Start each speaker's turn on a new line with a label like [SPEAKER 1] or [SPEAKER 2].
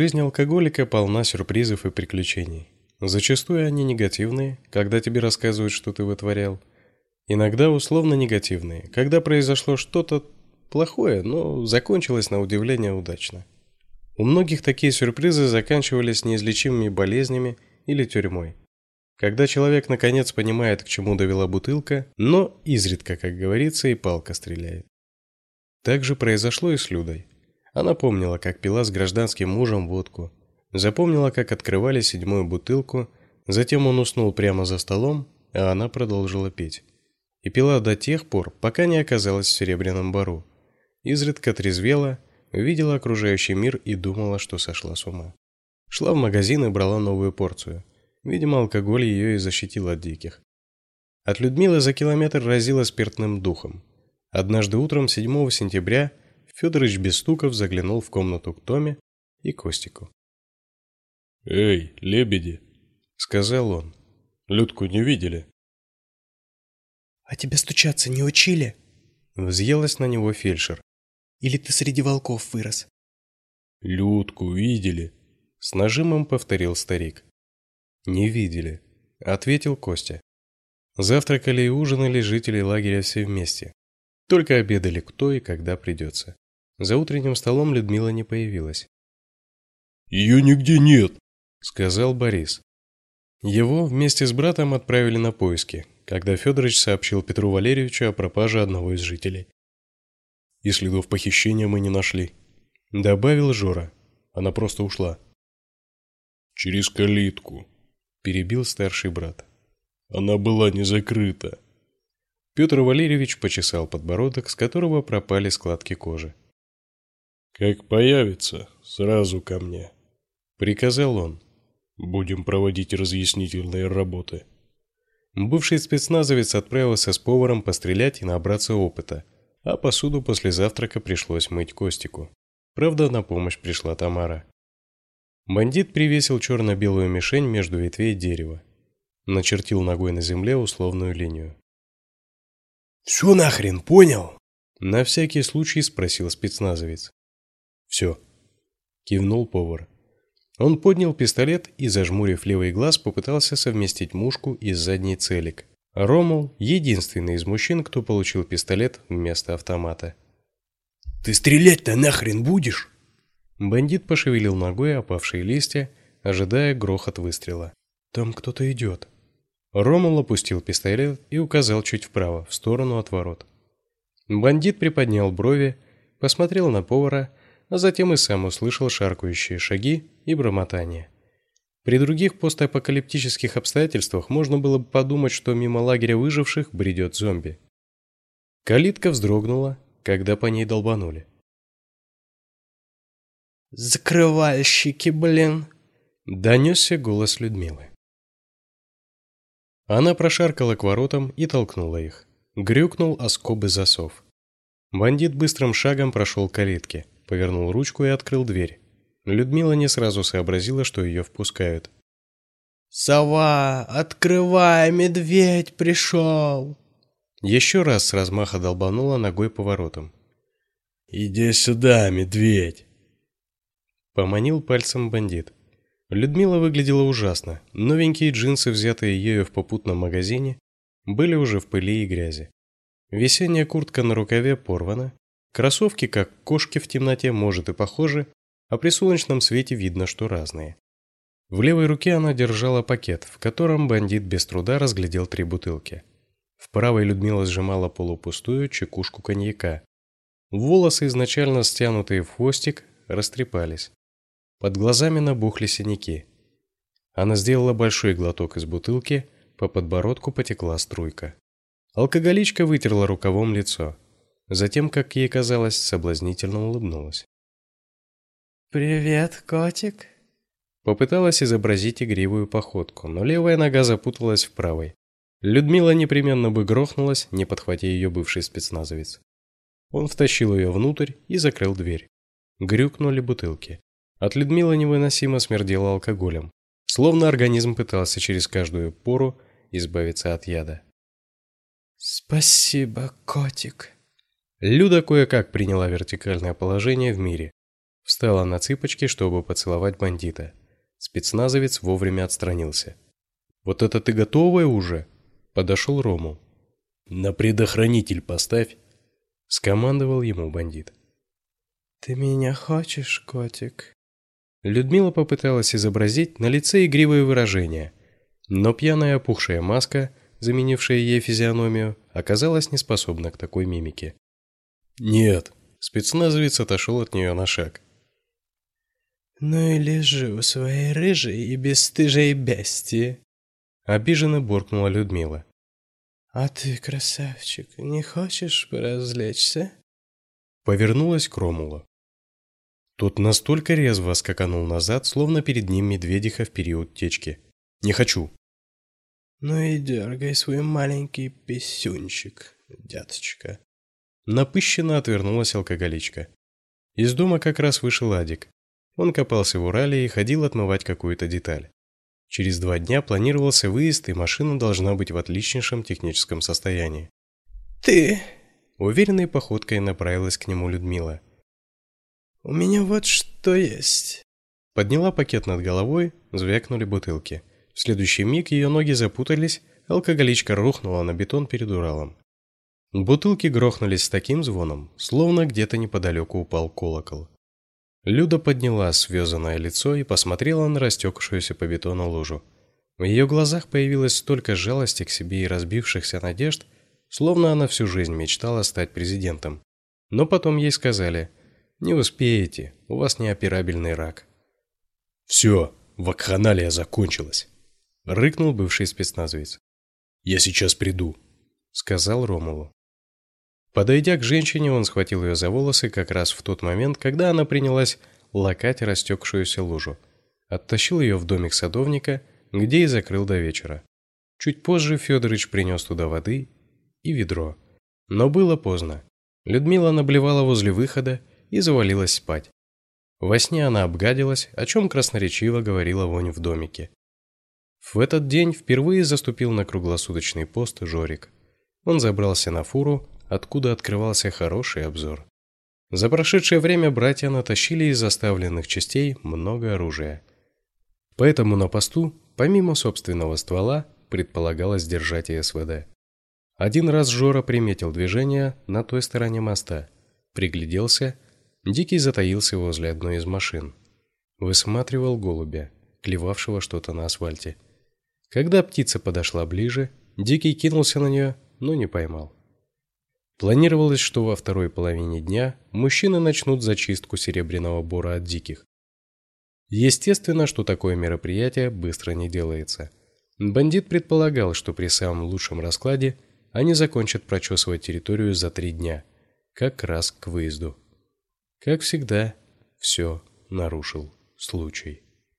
[SPEAKER 1] Жизнь алкоголика полна сюрпризов и приключений. Зачастую они негативные, когда тебе рассказывают, что ты вытворял. Иногда условно негативные, когда произошло что-то плохое, но закончилось на удивление удачно. У многих такие сюрпризы заканчивались неизлечимыми болезнями или тюрьмой. Когда человек наконец понимает, к чему довела бутылка, но изредка, как говорится, и палка стреляет. Так же произошло и с Людой. Она помнила, как пила с гражданским мужем водку, запомнила, как открывали седьмую бутылку, затем он уснул прямо за столом, а она продолжила пить. И пила до тех пор, пока не оказалась в Серебряном бару. Изредка трезвела, видела окружающий мир и думала, что сошла с ума. Шла в магазин и брала новую порцию. Видимо, алкоголь ее и защитил от диких. От Людмилы за километр разило спиртным духом. Однажды утром 7 сентября Федорович без стуков заглянул в комнату к Томе и Костику.
[SPEAKER 2] «Эй, лебеди!» — сказал он. «Людку не видели?»
[SPEAKER 3] «А тебя стучаться не учили?» — взъелась на него фельдшер. «Или ты среди волков вырос?»
[SPEAKER 2] «Людку видели?» — с нажимом повторил старик.
[SPEAKER 1] «Не видели», — ответил Костя. Завтракали и ужинали жители лагеря все вместе. Только обедали кто и когда придется. За утренним столом Людмила не появилась.
[SPEAKER 2] «Ее нигде нет», —
[SPEAKER 1] сказал Борис. Его вместе с братом отправили на поиски, когда Федорович сообщил Петру Валерьевичу о пропаже одного из жителей.
[SPEAKER 2] «И следов похищения мы не нашли», —
[SPEAKER 1] добавил Жора. Она просто ушла.
[SPEAKER 2] «Через калитку», — перебил старший брат. «Она была не закрыта».
[SPEAKER 1] Петр Валерьевич почесал подбородок, с которого пропали складки кожи.
[SPEAKER 2] «Как появится, сразу ко мне», — приказал он. «Будем проводить разъяснительные работы».
[SPEAKER 1] Бывший спецназовец отправился с поваром пострелять и набраться опыта, а посуду после завтрака пришлось мыть Костику. Правда, на помощь пришла Тамара. Бандит привесил черно-белую мишень между ветвей дерева. Начертил ногой на земле условную линию.
[SPEAKER 3] «Все нахрен, понял?»
[SPEAKER 1] На всякий случай спросил спецназовец. «Все», — кивнул повар. Он поднял пистолет и, зажмурив левый глаз, попытался совместить мушку и задний целик. Ромул — единственный из мужчин, кто получил пистолет вместо автомата.
[SPEAKER 3] «Ты стрелять-то нахрен будешь?»
[SPEAKER 1] Бандит пошевелил ногой опавшие листья, ожидая грохот выстрела. «Там кто-то идет». Ромул опустил пистолет и указал чуть вправо, в сторону от ворот. Бандит приподнял брови, посмотрел на повара а затем и сам услышал шаркающие шаги и бормотание. При других постапокалиптических обстоятельствах можно было бы подумать, что мимо лагеря выживших бредет зомби. Калитка вздрогнула, когда по ней долбанули.
[SPEAKER 3] «Закрывальщики, блин!»
[SPEAKER 1] — донесся голос Людмилы. Она прошаркала к воротам и толкнула их. Грюкнул оскобы засов. Бандит быстрым шагом прошел калитке повернул ручку и открыл дверь. Людмила не сразу сообразила, что ее впускают.
[SPEAKER 3] «Сова, открывай, медведь пришел!»
[SPEAKER 1] Еще раз с размаха долбанула ногой по воротам.
[SPEAKER 3] «Иди сюда, медведь!»
[SPEAKER 1] Поманил пальцем бандит. Людмила выглядела ужасно. Новенькие джинсы, взятые ею в попутном магазине, были уже в пыли и грязи. Весенняя куртка на рукаве порвана, Кроссовки, как кошки в темноте, может и похожи, а при солнечном свете видно, что разные. В левой руке она держала пакет, в котором бандит без труда разглядел три бутылки. В правой Людмила сжимала полупустую чекушку коньяка. Волосы, изначально стянутые в хвостик, растрепались. Под глазами набухли синяки. Она сделала большой глоток из бутылки, по подбородку потекла струйка. Алкоголичка вытерла рукавом лицо. Затем, как ей казалось, соблазнительно улыбнулась.
[SPEAKER 3] «Привет, котик!»
[SPEAKER 1] Попыталась изобразить игривую походку, но левая нога запуталась в правой. Людмила непременно бы грохнулась, не подхватя ее бывший спецназовец. Он втащил ее внутрь и закрыл дверь. Грюкнули бутылки. От Людмилы невыносимо смердело алкоголем, словно организм пытался через каждую пору избавиться от яда.
[SPEAKER 3] «Спасибо, котик!»
[SPEAKER 1] Люда кое-как приняла вертикальное положение в мире. Встала на цыпочки, чтобы поцеловать бандита. Спецназовец вовремя отстранился. «Вот это ты готовая уже?» Подошел Рому. «На предохранитель поставь!» Скомандовал ему бандит.
[SPEAKER 3] «Ты меня хочешь, котик?»
[SPEAKER 1] Людмила попыталась изобразить на лице игривое выражение, но пьяная опухшая маска, заменившая ей физиономию, оказалась неспособна к такой мимике. «Нет», — спецназовец отошел от нее на шаг.
[SPEAKER 3] «Ну и лежу у своей рыжей и бесстыжей бестии», — обиженно буркнула Людмила. «А ты, красавчик, не хочешь поразвлечься?»
[SPEAKER 1] Повернулась к Ромулу. Тот настолько резво скаканул назад, словно перед ним медведиха в период течки. «Не хочу!»
[SPEAKER 3] «Ну и дергай свой маленький писюнчик, дядочка!»
[SPEAKER 1] Напыщенно отвернулась алкоголичка. Из дома как раз вышел Адик. Он копался в Урале и ходил отмывать какую-то деталь. Через два дня планировался выезд, и машина должна быть в отличнейшем техническом состоянии.
[SPEAKER 3] «Ты!»
[SPEAKER 1] Уверенной походкой направилась к нему Людмила.
[SPEAKER 3] «У меня вот что есть».
[SPEAKER 1] Подняла пакет над головой, звякнули бутылки. В следующий миг ее ноги запутались, алкоголичка рухнула на бетон перед Уралом. Бутылки грохнулись с таким звоном, словно где-то неподалеку упал колокол. Люда подняла связанное лицо и посмотрела на растекшуюся по бетону лужу. В ее глазах появилось столько жалости к себе и разбившихся надежд, словно она всю жизнь мечтала стать президентом. Но потом ей сказали – не успеете, у вас неоперабельный рак.
[SPEAKER 2] Все, вакханалия закончилась,
[SPEAKER 1] рыкнул бывший спецназовец.
[SPEAKER 2] Я сейчас приду,
[SPEAKER 1] сказал Ромулу. Подойдя к женщине, он схватил ее за волосы как раз в тот момент, когда она принялась лакать растекшуюся лужу. Оттащил ее в домик садовника, где и закрыл до вечера. Чуть позже Федорович принес туда воды и ведро. Но было поздно. Людмила наблевала возле выхода и завалилась спать. Во сне она обгадилась, о чем красноречиво говорила вонь в домике. В этот день впервые заступил на круглосуточный пост Жорик. Он забрался на фуру, откуда открывался хороший обзор. За прошедшее время братья натащили из заставленных частей много оружия. Поэтому на посту, помимо собственного ствола, предполагалось держать и СВД. Один раз Жора приметил движение на той стороне моста, пригляделся Дикий затаился возле одной из машин. Высматривал голубя, клевавшего что-то на асфальте. Когда птица подошла ближе, Дикий кинулся на нее, но не поймал. Планировалось, что во второй половине дня мужчины начнут зачистку серебряного бора от диких. Естественно, что такое мероприятие быстро не делается. Бандит предполагал, что при самом лучшем раскладе они закончат прочесывать территорию за три дня, как раз к выезду. Как всегда, все нарушил случай.